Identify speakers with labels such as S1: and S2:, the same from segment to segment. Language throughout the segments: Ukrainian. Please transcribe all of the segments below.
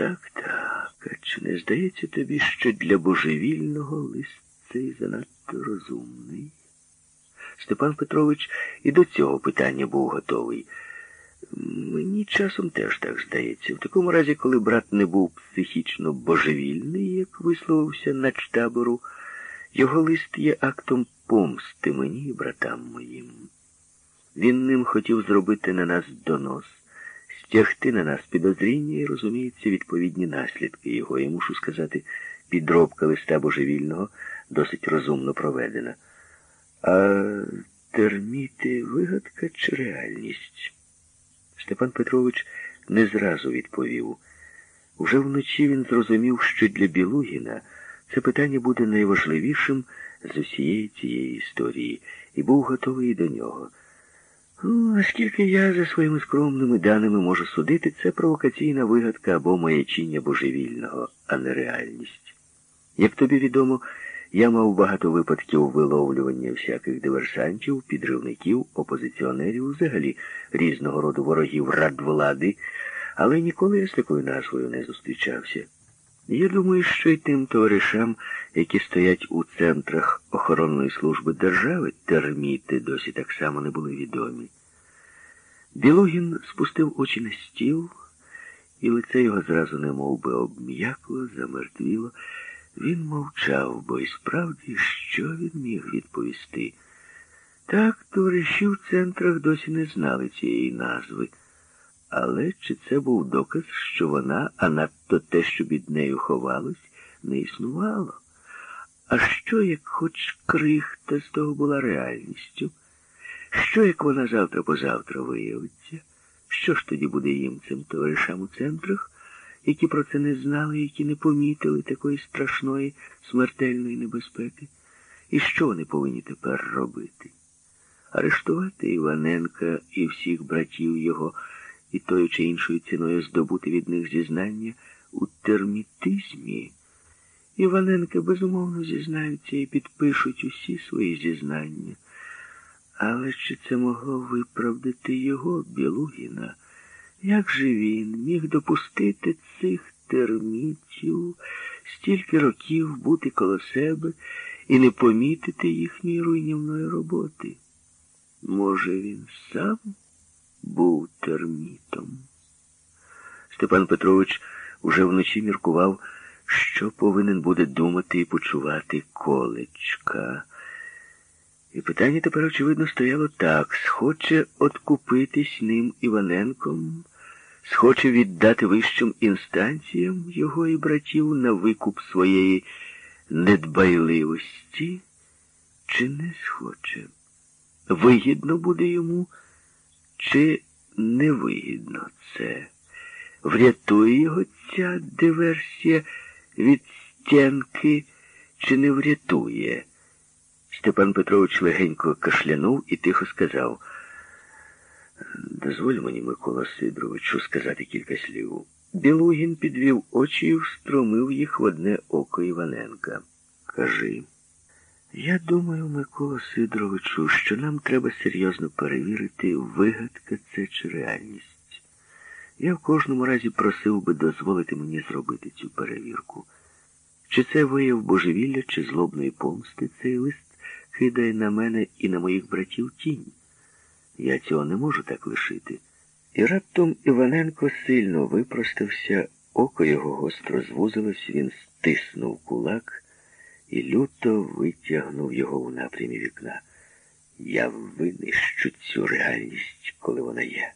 S1: Так, так. А чи не здається тобі, що для божевільного лист цей занадто розумний? Степан Петрович і до цього питання був готовий. Мені часом теж так здається. В такому разі, коли брат не був психічно божевільний, як висловився начтабору, його лист є актом помсти мені і братам моїм. Він ним хотів зробити на нас донос, стягти на нас підозріння і, розуміється, відповідні наслідки його. Я мушу сказати, підробка листа божевільного досить розумно проведена. А терміти вигадка чи реальність? Степан Петрович не зразу відповів. Уже вночі він зрозумів, що для Білугіна це питання буде найважливішим з усієї цієї історії, і був готовий до нього. Ну, Наскільки я за своїми скромними даними можу судити, це провокаційна вигадка або маячіння божевільного, а не реальність. Як тобі відомо, я мав багато випадків виловлювання всяких диверсантів, підривників, опозиціонерів, взагалі різного роду ворогів рад влади, але ніколи я з такою назвою не зустрічався. Я думаю, що й тим товаришам, які стоять у центрах охоронної служби держави, терміти досі так само не були відомі. Білогін спустив очі на стіл, і лице його зразу немов би обм'якло, замертвіло. Він мовчав, бо і справді, що він міг відповісти. Так, товариші в центрах досі не знали цієї назви. Але чи це був доказ, що вона, а надто те, що під нею ховалось, не існувало? А що, як хоч крихта з того була реальністю? Що, як вона завтра-позавтра виявиться? Що ж тоді буде їм цим товаришам у центрах, які про це не знали, які не помітили такої страшної смертельної небезпеки? І що вони повинні тепер робити? Арештувати Іваненка і всіх братів його і тою чи іншою ціною здобути від них зізнання у термітизмі. Іваненка безумовно зізнаються і підпишуть усі свої зізнання. Але чи це могло виправдати його, Білугіна? Як же він міг допустити цих термітів стільки років бути коло себе і не помітити їхньої руйнівної роботи? Може, він сам був термітом? Степан Петрович уже вночі міркував, що повинен буде думати і почувати колечка. І питання тепер, очевидно, стояло так: схоче откупитись ним Іваненком, схоче віддати вищим інстанціям його і братів на викуп своєї недбайливості, чи не схоче? Вигідно буде йому, чи невигідно це? Врятує його ця диверсія від стінки, чи не врятує? Степан Петрович легенько кашлянув і тихо сказав. Дозволь мені, Микола Сидоровичу, сказати кілька слів. Білугін підвів очі і встромив їх в одне око Іваненка. Кажи. Я думаю, Микола Сидоровичу, що нам треба серйозно перевірити, вигадка це чи реальність. Я в кожному разі просив би дозволити мені зробити цю перевірку. Чи це вияв божевілля, чи злобної помсти цей лист кидає на мене і на моїх братів тінь. Я цього не можу так лишити. І раптом Іваненко сильно випростався, око його гостро звузилось, він стиснув кулак і люто витягнув його у напрямі вікна. Я винищу цю реальність, коли вона є.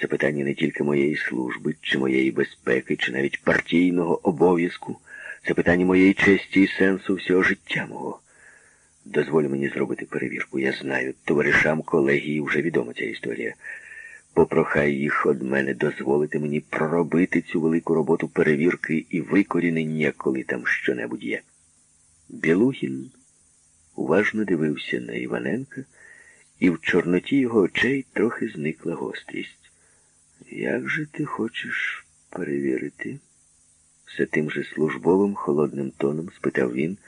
S1: Це питання не тільки моєї служби, чи моєї безпеки, чи навіть партійного обов'язку. Це питання моєї честі і сенсу всього життя мого. Дозволь мені зробити перевірку. Я знаю, товаришам колегії вже відома ця історія. Попрохай їх од мене дозволити мені проробити цю велику роботу перевірки і викорінення, коли там щонебудь є. Білухін уважно дивився на Іваненка, і в чорноті його очей трохи зникла гострість. Як же ти хочеш перевірити? Все тим же службовим холодним тоном спитав він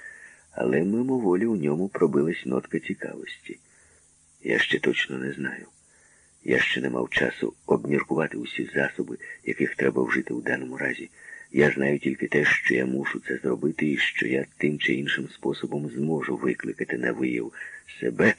S1: але мимоволі у ньому пробилась нотка цікавості. Я ще точно не знаю. Я ще не мав часу обміркувати усі засоби, яких треба вжити у даному разі. Я знаю тільки те, що я мушу це зробити, і що я тим чи іншим способом зможу викликати на вияв себе